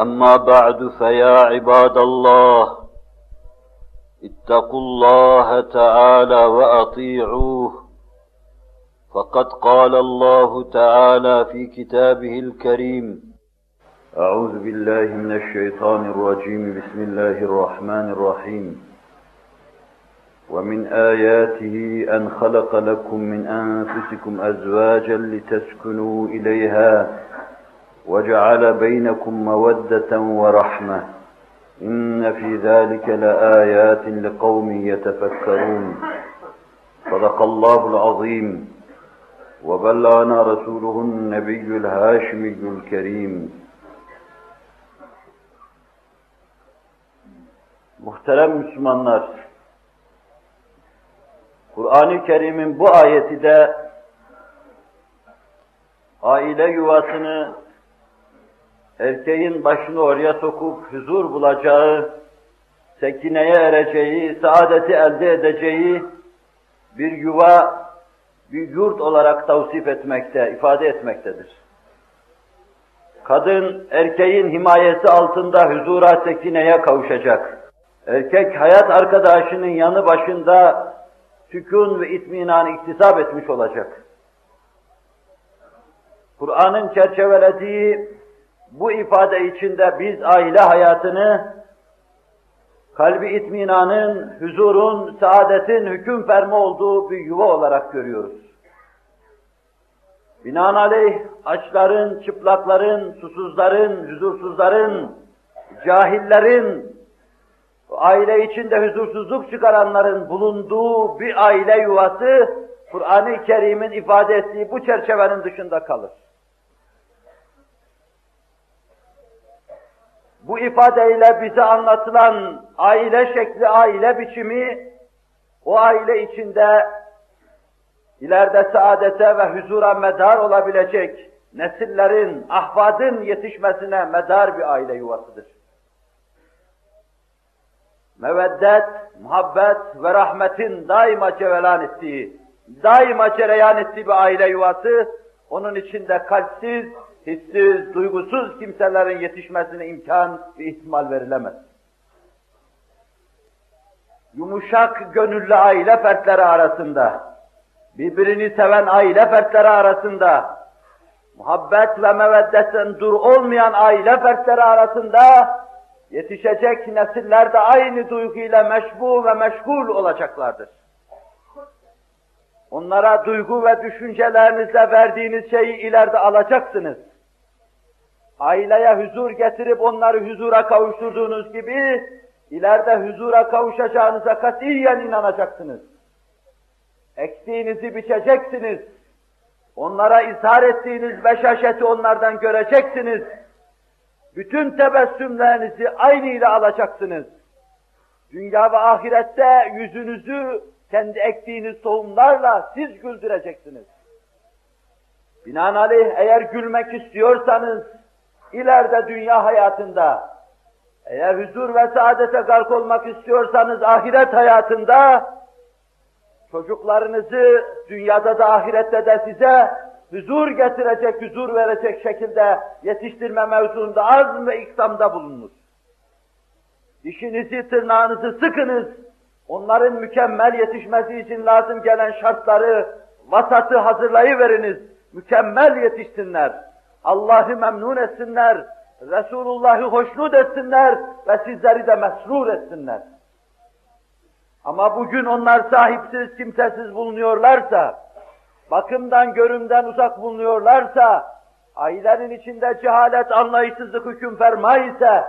أما بعد فيا عباد الله اتقوا الله تعالى وأطيعوه. فقد قال الله تعالى في كتابه الكريم أعوذ بالله من الشيطان الرجيم بسم الله الرحمن الرحيم. ومن آياته أن خلق لكم من أنفسكم أزواجا لتسكنوا إليها. وجعل بينكم مودة ورحمة إن في ذلك لآيات لقوم يتفكرون. صدق الله العظيم. وبلغنا رسوله النبي الهاشمي الكريم. Muhterem Müslümanlar, Kur'an-ı Kerim'in bu ayeti de aile yuvasını erkeğin başını oraya sokup huzur bulacağı, sekineye ereceği, saadeti elde edeceği bir yuva, bir yurt olarak tavsif etmekte, ifade etmektedir. Kadın erkeğin himayesi altında huzura, sekineye kavuşacak. Erkek hayat arkadaşının yanı başında sükun ve itminan iktisap etmiş olacak. Kur'an'ın çerçevelediği bu ifade içinde biz aile hayatını kalbi itminanın, huzurun, saadetin hüküm fermi olduğu bir yuva olarak görüyoruz. Binaenaleyh açların, çıplakların, susuzların, huzursuzların, cahillerin, aile içinde huzursuzluk çıkaranların bulunduğu bir aile yuvası, Kur'an-ı Kerim'in ifade ettiği bu çerçevenin dışında kalır. Bu ifadeyle bize anlatılan aile şekli, aile biçimi, o aile içinde ileride saadete ve huzura medar olabilecek nesillerin, ahvadın yetişmesine medar bir aile yuvasıdır. Meveddet, muhabbet ve rahmetin daima cevelan ettiği, daima cereyan ettiği bir aile yuvası, onun içinde kalpsiz, hissiz, duygusuz kimselerin yetişmesine imkan ve ihtimal verilemez. Yumuşak gönüllü aile fertleri arasında, birbirini seven aile fertleri arasında, muhabbet ve meveddetten dur olmayan aile fertleri arasında yetişecek nesiller de aynı duyguyla meşbu ve meşgul olacaklardır. Onlara duygu ve düşüncelerinizle verdiğiniz şeyi ileride alacaksınız aileye huzur getirip onları huzura kavuşturduğunuz gibi, ileride huzura kavuşacağınıza katiyen inanacaksınız. Ektiğinizi biçeceksiniz. Onlara izhar ettiğiniz beşaşeti onlardan göreceksiniz. Bütün tebessümlerinizi aynı ile alacaksınız. Dünya ve ahirette yüzünüzü kendi ektiğiniz tohumlarla siz güldüreceksiniz. Binaenaleyh eğer gülmek istiyorsanız, ileride dünya hayatında, eğer huzur ve saadete gark olmak istiyorsanız ahiret hayatında, çocuklarınızı dünyada da ahirette de size huzur getirecek, huzur verecek şekilde yetiştirme mevzuunda az ve iksamda bulununuz. Dişinizi, tırnağınızı sıkınız. Onların mükemmel yetişmesi için lazım gelen şartları, vasatı hazırlayıveriniz. Mükemmel yetişsinler. Allah'ı memnun etsinler. Resulullah'ı hoşnut etsinler ve sizleri de mesrur etsinler. Ama bugün onlar sahipsiz, kimsesiz bulunuyorlarsa, bakımdan, görümden uzak bulunuyorlarsa, ailenin içinde cehalet, anlayışsızlık hüküm ferma ise,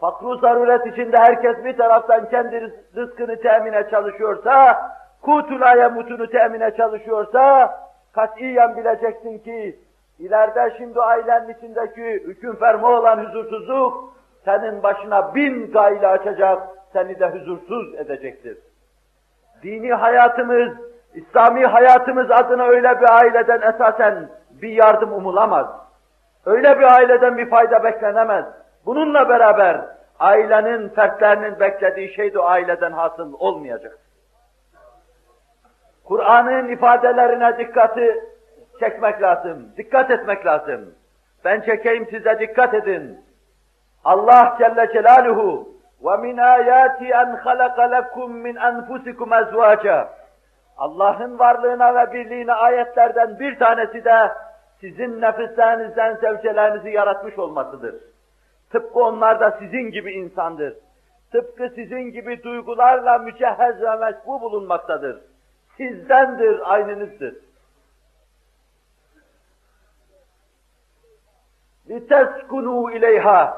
fakru zaruret içinde herkes bir taraftan kendi rızkını temine çalışıyorsa, kutulaya mutunu temine çalışıyorsa, katiyen bileceksin ki, ileride şimdi ailenin içindeki hüküm ferma olan huzursuzluk, senin başına bin gayle açacak, seni de huzursuz edecektir. Dini hayatımız, İslami hayatımız adına öyle bir aileden esasen bir yardım umulamaz. Öyle bir aileden bir fayda beklenemez. Bununla beraber ailenin, fertlerinin beklediği şey de aileden hasıl olmayacak. Kur'an'ın ifadelerine dikkati çekmek lazım, dikkat etmek lazım. Ben çekeyim size dikkat edin. Allah Celle Celaluhu ve min ayati en halaka lekum min enfusikum ezvaca. Allah'ın varlığına ve birliğine ayetlerden bir tanesi de sizin nefislerinizden zevcelerinizi yaratmış olmasıdır. Tıpkı onlar da sizin gibi insandır. Tıpkı sizin gibi duygularla mücehhez ve meşbu bulunmaktadır. Sizdendir, aynınızdır. لِتَسْكُنُوا اِلَيْهَا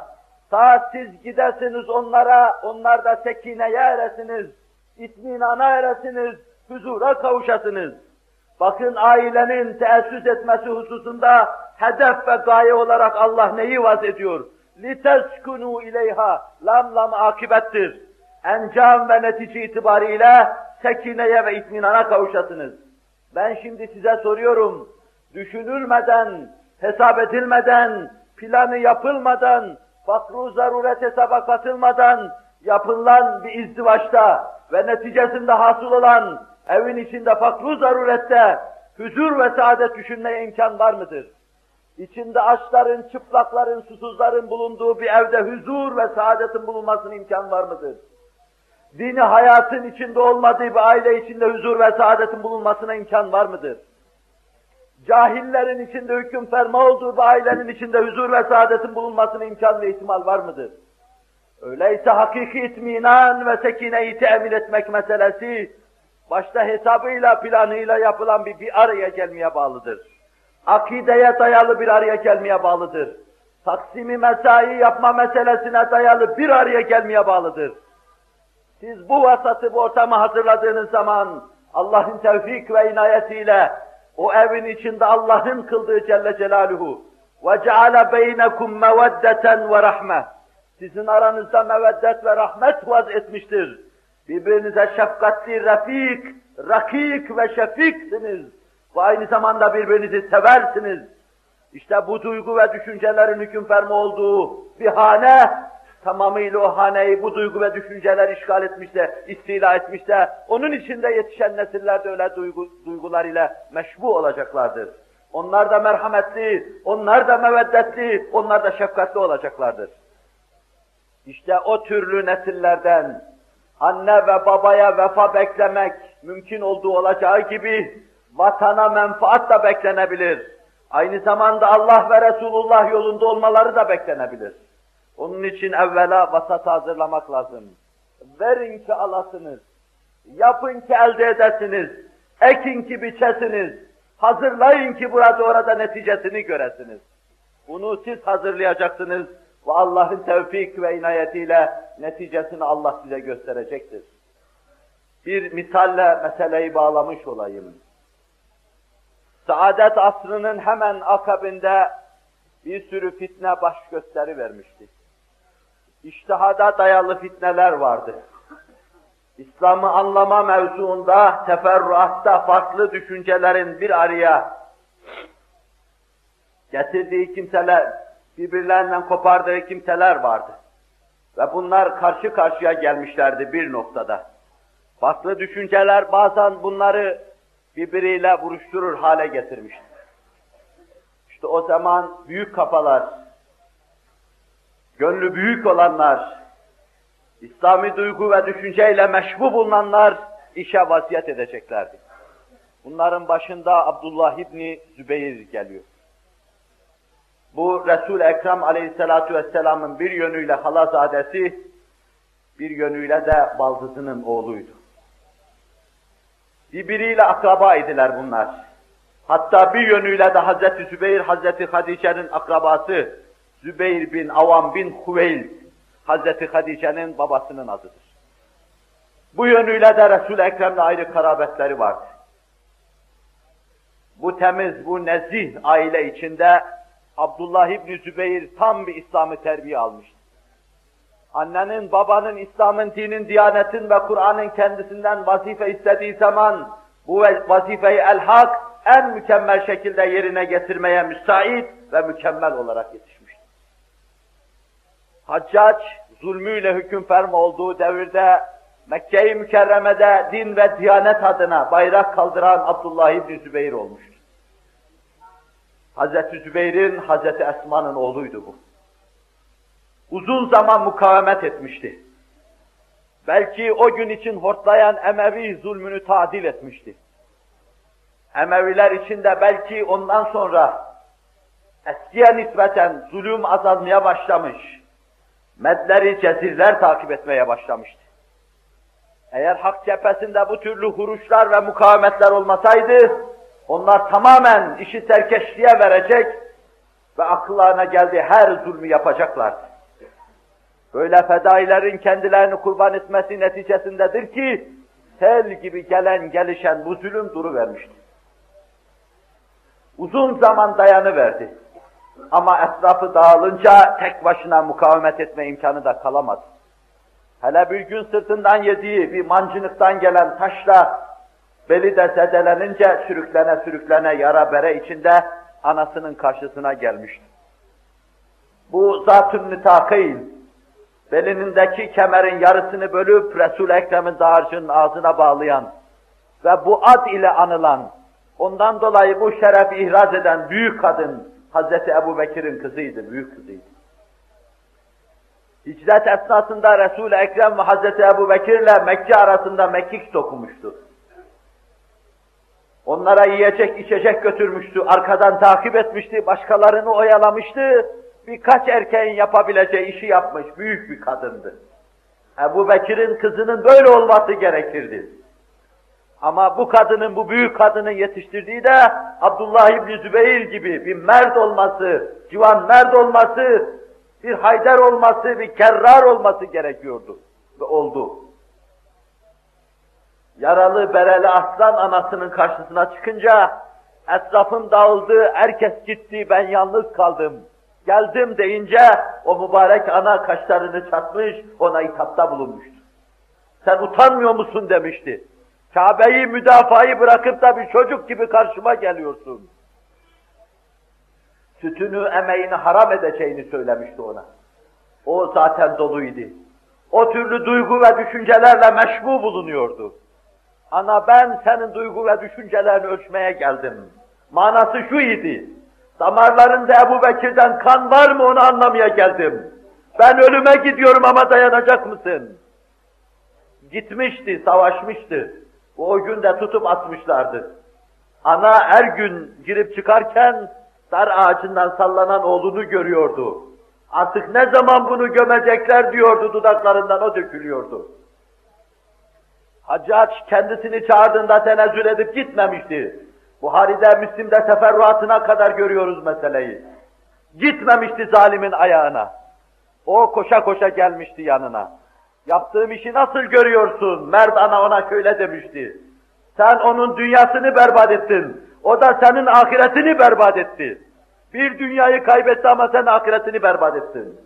Ta siz gidesiniz onlara, onlar da sekineye eresiniz, itminana eresiniz, huzura kavuşasınız. Bakın ailenin teessüs etmesi hususunda hedef ve gaye olarak Allah neyi vaz ediyor? لِتَسْكُنُوا اِلَيْهَا Lam lam akibettir. Encam ve netice itibariyle sekineye ve itminana kavuşasınız. Ben şimdi size soruyorum, düşünülmeden, hesap edilmeden, planı yapılmadan, fakru zaruret hesaba katılmadan yapılan bir izdivaçta ve neticesinde hasıl olan evin içinde fakru zarurette huzur ve saadet düşünmeye imkan var mıdır? İçinde açların, çıplakların, susuzların bulunduğu bir evde huzur ve saadetin bulunmasının imkan var mıdır? Dini hayatın içinde olmadığı bir aile içinde huzur ve saadetin bulunmasına imkan var mıdır? Cahillerin içinde hüküm ferma olduğu bir ailenin içinde huzur ve saadetin bulunmasına imkan ve ihtimal var mıdır? Öyleyse hakiki itminan ve sekineyi temin etmek meselesi, başta hesabıyla, planıyla yapılan bir, bir araya gelmeye bağlıdır. Akideye dayalı bir araya gelmeye bağlıdır. Taksimi mesai yapma meselesine dayalı bir araya gelmeye bağlıdır. Siz bu vasatı, bu ortamı hazırladığınız zaman Allah'ın tevfik ve inayetiyle o evin içinde Allah'ın kıldığı Celle Celaluhu وَجَعَلَ بَيْنَكُمْ مَوَدَّةً وَرَحْمَةً Sizin aranızda meveddet ve rahmet vaz etmiştir. Birbirinize şefkatli, refik, rakik ve şefiksiniz. Ve aynı zamanda birbirinizi seversiniz. İşte bu duygu ve düşüncelerin hüküm fermi olduğu bir hane, tamamıyla o haneyi bu duygu ve düşünceler işgal etmişse, istila etmişse, onun içinde yetişen nesiller de öyle duygu, duygular ile meşbu olacaklardır. Onlar da merhametli, onlar da meveddetli, onlar da şefkatli olacaklardır. İşte o türlü nesillerden anne ve babaya vefa beklemek mümkün olduğu olacağı gibi vatana menfaat da beklenebilir. Aynı zamanda Allah ve Resulullah yolunda olmaları da beklenebilir. Onun için evvela vasat hazırlamak lazım. Verin ki alasınız, yapın ki elde edesiniz, ekin ki biçesiniz, hazırlayın ki burada orada neticesini göresiniz. Bunu siz hazırlayacaksınız ve Allah'ın tevfik ve inayetiyle neticesini Allah size gösterecektir. Bir misalle meseleyi bağlamış olayım. Saadet asrının hemen akabinde bir sürü fitne baş gösteri vermişti iştihada dayalı fitneler vardı. İslam'ı anlama mevzuunda, teferruatta farklı düşüncelerin bir araya getirdiği kimseler, birbirlerinden kopardığı kimseler vardı. Ve bunlar karşı karşıya gelmişlerdi bir noktada. Farklı düşünceler bazen bunları birbiriyle vuruşturur hale getirmiştir. İşte o zaman büyük kafalar, gönlü büyük olanlar, İslami duygu ve düşünceyle meşbu bulunanlar işe vaziyet edeceklerdi. Bunların başında Abdullah İbni Zübeyir geliyor. Bu Resul-i Ekrem aleyhissalatu vesselamın bir yönüyle halazadesi, bir yönüyle de baldızının oğluydu. Birbiriyle akraba idiler bunlar. Hatta bir yönüyle de Hazreti Zübeyir, Hazreti Hadice'nin akrabası, Zübeyir bin Avam bin Huveyl, Hazreti Hadice'nin babasının adıdır. Bu yönüyle de Resul-i Ekrem'le ayrı karabetleri vardı. Bu temiz, bu nezih aile içinde Abdullah İbni Zübeyir tam bir İslam'ı terbiye almıştı. Annenin, babanın, İslam'ın, dinin, diyanetin ve Kur'an'ın kendisinden vazife istediği zaman bu vazifeyi elhak en mükemmel şekilde yerine getirmeye müsait ve mükemmel olarak yetişmiştir. Haccac, zulmüyle hüküm ferma olduğu devirde Mekke-i Mükerreme'de din ve diyanet adına bayrak kaldıran Abdullah İbni Zübeyir olmuştur. Hazreti Zübeyir'in, Hazreti Esma'nın oğluydu bu. Uzun zaman mukavemet etmişti. Belki o gün için hortlayan Emevi zulmünü tadil etmişti. Emeviler içinde belki ondan sonra eskiye nispeten zulüm azalmaya başlamış. Medleri, cezirler takip etmeye başlamıştı. Eğer hak cephesinde bu türlü huruşlar ve mukavemetler olmasaydı, onlar tamamen işi serkeşliğe verecek ve akıllarına geldiği her zulmü yapacaklardı. Böyle fedailerin kendilerini kurban etmesi neticesindedir ki, sel gibi gelen gelişen bu zulüm duru vermişti. Uzun zaman dayanıverdi. Ama etrafı dağılınca tek başına mukavemet etme imkanı da kalamadı. Hele bir gün sırtından yediği bir mancınıktan gelen taşla beli de zedelenince sürüklene sürüklene yara bere içinde anasının karşısına gelmişti. Bu zat-ı nitakeyn, belinindeki kemerin yarısını bölüp Resul-i Ekrem'in dağarcının ağzına bağlayan ve bu ad ile anılan, ondan dolayı bu şerefi ihraz eden büyük kadın Hazreti Ebu Bekir'in kızıydı, büyük kızıydı. Hicret esnasında Resul-i Ekrem ve Hazreti Ebu Bekir'le Mekke arasında mekik dokumuştu. Onlara yiyecek içecek götürmüştü, arkadan takip etmişti, başkalarını oyalamıştı. Birkaç erkeğin yapabileceği işi yapmış, büyük bir kadındı. Ebu Bekir'in kızının böyle olması gerekirdi. Ama bu kadının, bu büyük kadının yetiştirdiği de Abdullah İbni Zübeyir gibi bir mert olması, civan mert olması, bir Haydar olması, bir Kerrar olması gerekiyordu. Ve oldu. Yaralı, bereli aslan anasının karşısına çıkınca, etrafım dağıldı, herkes gitti, ben yalnız kaldım. Geldim deyince, o mübarek ana kaşlarını çatmış, ona hitapta bulunmuştu. Sen utanmıyor musun demişti. Kabe'yi müdafayı bırakıp da bir çocuk gibi karşıma geliyorsun. Sütünü, emeğini haram edeceğini söylemişti ona. O zaten doluydu. O türlü duygu ve düşüncelerle meşbu bulunuyordu. Ana ben senin duygu ve düşüncelerini ölçmeye geldim. Manası şu idi. Damarlarında Ebu Bekir'den kan var mı onu anlamaya geldim. Ben ölüme gidiyorum ama dayanacak mısın? Gitmişti, savaşmıştı. O gün de tutup atmışlardı. Ana her gün girip çıkarken dar ağacından sallanan oğlunu görüyordu. Artık ne zaman bunu gömecekler diyordu dudaklarından o dökülüyordu. Haccac kendisini çağırdığında tenezzül edip gitmemişti. Buhari'de, Müslim'de teferruatına kadar görüyoruz meseleyi. Gitmemişti zalimin ayağına. O koşa koşa gelmişti yanına. Yaptığım işi nasıl görüyorsun? Mert ana ona şöyle demişti. Sen onun dünyasını berbat ettin. O da senin ahiretini berbat etti. Bir dünyayı kaybetti ama sen ahiretini berbat ettin.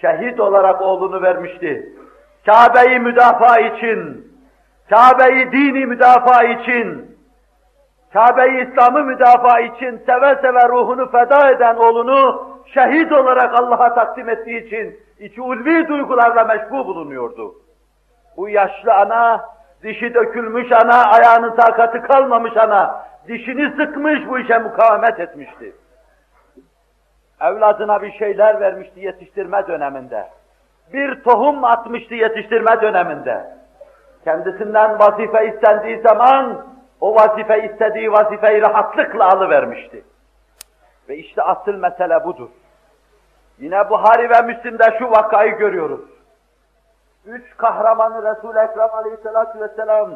Şehit olarak oğlunu vermişti. Kabe'yi müdafaa için, Kabe'yi dini müdafaa için, Kabe'yi İslam'ı müdafaa için seve seve ruhunu feda eden oğlunu şehit olarak Allah'a takdim ettiği için içi ulvi duygularla meşbu bulunuyordu. Bu yaşlı ana, dişi dökülmüş ana, ayağının takatı kalmamış ana, dişini sıkmış bu işe mukavemet etmişti. Evladına bir şeyler vermişti yetiştirme döneminde. Bir tohum atmıştı yetiştirme döneminde. Kendisinden vazife istendiği zaman o vazife istediği vazifeyi rahatlıkla alıvermişti. Ve işte asıl mesele budur. Yine Buhari ve Müslim'de şu vakayı görüyoruz. Üç kahramanı Resul-i Ekrem aleyhissalatü vesselam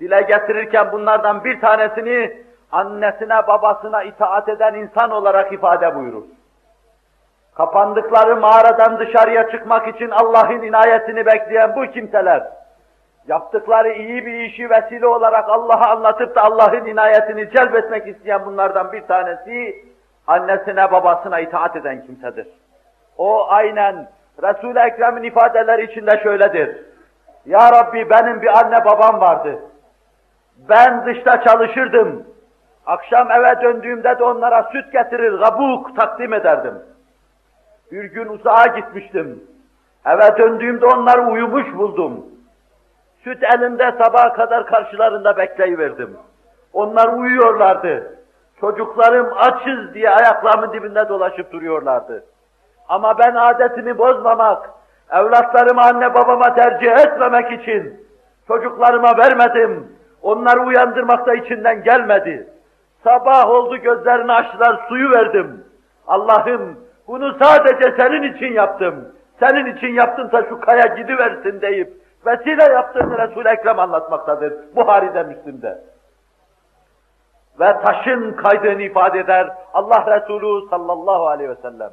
dile getirirken bunlardan bir tanesini annesine babasına itaat eden insan olarak ifade buyurur. Kapandıkları mağaradan dışarıya çıkmak için Allah'ın inayetini bekleyen bu kimseler, yaptıkları iyi bir işi vesile olarak Allah'a anlatıp da Allah'ın inayetini celbetmek isteyen bunlardan bir tanesi, annesine babasına itaat eden kimsedir. O aynen Resul-i Ekrem'in ifadeleri içinde şöyledir. Ya Rabbi benim bir anne babam vardı. Ben dışta çalışırdım. Akşam eve döndüğümde de onlara süt getirir, kabuk takdim ederdim. Bir gün uzağa gitmiştim. Eve döndüğümde onları uyumuş buldum. Süt elinde sabaha kadar karşılarında bekleyiverdim. Onlar uyuyorlardı. Çocuklarım açız diye ayaklarımın dibinde dolaşıp duruyorlardı. Ama ben adetimi bozmamak, evlatlarımı anne babama tercih etmemek için çocuklarıma vermedim. Onları uyandırmak da içinden gelmedi. Sabah oldu gözlerini açtılar, suyu verdim. Allah'ım bunu sadece senin için yaptım. Senin için yaptımsa şu kaya gidiversin deyip vesile yaptığını Resul-i Ekrem anlatmaktadır. Buhari'de, Müslim'de. Ve taşın kaydığını ifade eder Allah Resulü sallallahu aleyhi ve sellem.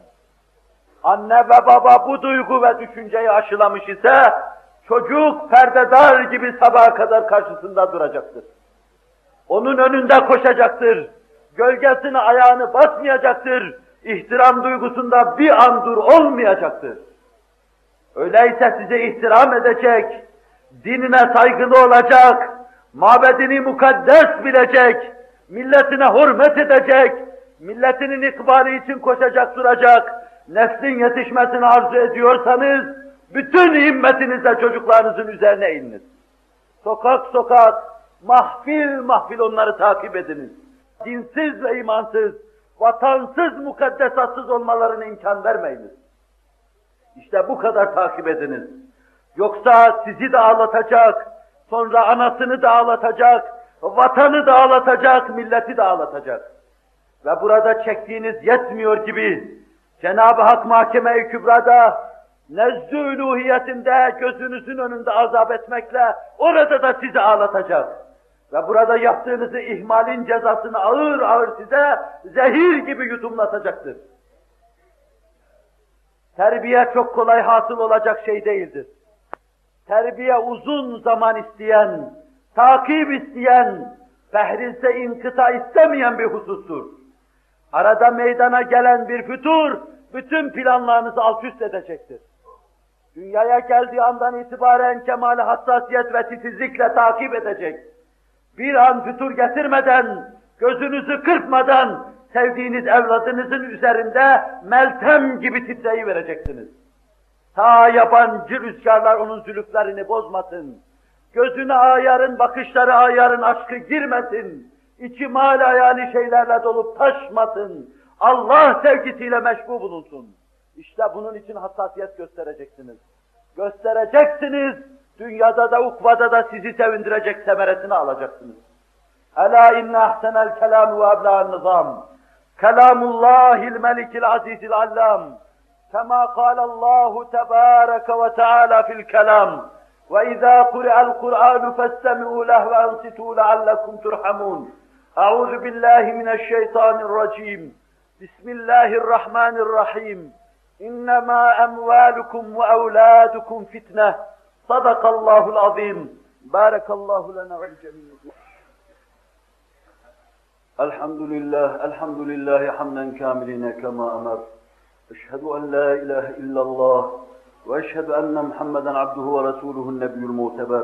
Anne ve baba bu duygu ve düşünceyi aşılamış ise çocuk perdedar gibi sabaha kadar karşısında duracaktır. Onun önünde koşacaktır. Gölgesini ayağını basmayacaktır. İhtiram duygusunda bir an dur olmayacaktır. Öyleyse size ihtiram edecek, dinine saygılı olacak, mabedini mukaddes bilecek, milletine hürmet edecek, milletinin ikbali için koşacak duracak, neslin yetişmesini arzu ediyorsanız, bütün himmetinizle çocuklarınızın üzerine ininiz. Sokak sokak, mahfil mahfil onları takip ediniz. Dinsiz ve imansız, vatansız, mukaddesatsız olmalarına imkan vermeyiniz. İşte bu kadar takip ediniz. Yoksa sizi de ağlatacak, sonra anasını da ağlatacak, vatanı da ağlatacak, milleti de ağlatacak. Ve burada çektiğiniz yetmiyor gibi Cenab-ı Hak Mahkeme-i Kübra'da nezdü uluhiyetinde gözünüzün önünde azap etmekle orada da sizi ağlatacak. Ve burada yaptığınızı ihmalin cezasını ağır ağır size zehir gibi yutumlatacaktır. Terbiye çok kolay hasıl olacak şey değildir. Terbiye uzun zaman isteyen, takip isteyen, fehrizde inkıta istemeyen bir husustur. Arada meydana gelen bir fütur, bütün planlarınızı alt üst edecektir. Dünyaya geldiği andan itibaren kemali hassasiyet ve titizlikle takip edecek. Bir an fütur getirmeden, gözünüzü kırpmadan, sevdiğiniz evladınızın üzerinde meltem gibi titreyi vereceksiniz. Ta yabancı rüzgarlar onun zülüflerini bozmasın. Gözüne ayarın, bakışları ayarın, aşkı girmesin. İçi mal hayali şeylerle dolup taşmasın. Allah sevgisiyle meşbu bulunsun. İşte bunun için hassasiyet göstereceksiniz. Göstereceksiniz, dünyada da ukvada da sizi sevindirecek semeresini alacaksınız. Ela inne ahsenel kelam ve ebla'an nizam. Kelamullahil melikil azizil allam. كما قال الله تبارك وتعالى في الكلام وإذا قرأ القرآن فاستمعوا له وأنصتوا لعلكم ترحمون Euzu billahi mineşşeytanirracim. Bismillahirrahmanirrahim. İnnemâ emvâlukum ve evlâdukum fitne. Sadakallahul azim. Barakallahu lena ve cemiyyiz. Elhamdülillah, elhamdülillahi hamden kamiline kema emer. Eşhedü en la ilahe illallah ve eşhedü enne Muhammeden abduhu ve resuluhu'n nebiyyül muteber.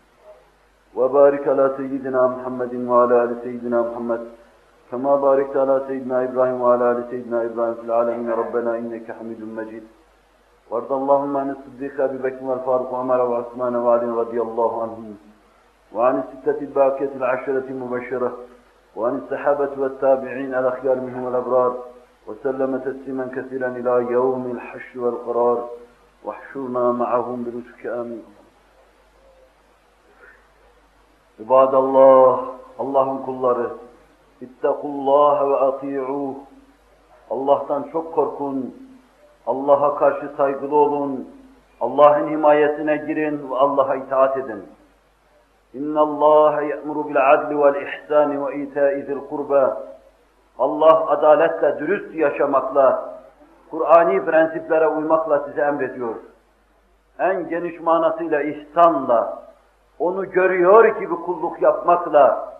وبارك على سيدنا محمد وعلى آل سيدنا محمد كما باركت على سيدنا إبراهيم وعلى آل سيدنا إبراهيم في العالمين. ربنا إنك حميد مجيد. وارض اللهم عن الصديق أبي بكر والفاروق وعمر وعثمان وعلي رضي الله عنهم وعن الستة الباقية العشرة المبشرة وعن الصحابة والتابعين الأخيار منهم والأبرار وسلم تسليما كثيرا إلى يوم الحشر والقرار. واحشرنا معهم برزقك آمين. İbadallah, Allah'ın kulları, İttakullah ve ati'uh. Allah'tan çok korkun, Allah'a karşı saygılı olun, Allah'ın himayesine girin ve Allah'a itaat edin. İnna Allah ya'muru bil adli vel ihsani ve ita'i zil kurba. Allah adaletle, dürüst yaşamakla, Kur'ani prensiplere uymakla size emrediyor. En geniş manasıyla ihsanla, onu görüyor gibi kulluk yapmakla,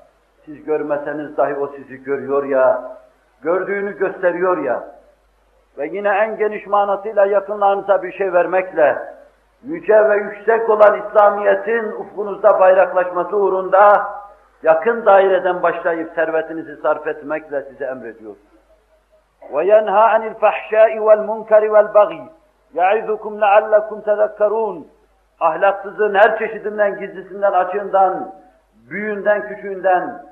siz görmeseniz dahi o sizi görüyor ya, gördüğünü gösteriyor ya, ve yine en geniş manasıyla yakınlarınıza bir şey vermekle, yüce ve yüksek olan İslamiyet'in ufkunuzda bayraklaşması uğrunda, yakın daireden başlayıp servetinizi sarf etmekle size emrediyor. وَيَنْهَا عَنِ الْفَحْشَاءِ وَالْمُنْكَرِ وَالْبَغِيِ يَعِذُكُمْ لَعَلَّكُمْ تَذَكَّرُونَ Ahlaksızlığın her çeşidinden, gizlisinden, açığından, büyüğünden, küçüğünden,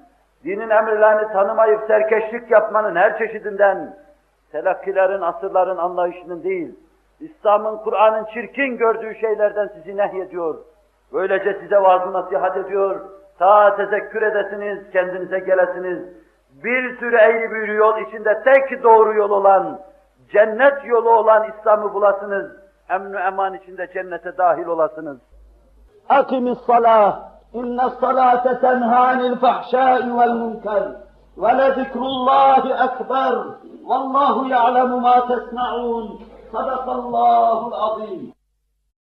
dinin emirlerini tanımayıp serkeşlik yapmanın her çeşidinden, telakkilerin, asırların anlayışının değil, İslam'ın, Kur'an'ın çirkin gördüğü şeylerden sizi nehyediyor. Böylece size vaaz nasihat ediyor, ta tezekkür edesiniz, kendinize gelesiniz. Bir sürü eğri büğrü yol içinde tek doğru yol olan, cennet yolu olan İslam'ı bulasınız emn eman içinde cennete dahil olasınız. Akimis salah, inne salate tenhanil fahşai vel münker, ve le zikrullahi ekber, vallahu ya'lemu ma tesna'un, sadakallahu azim.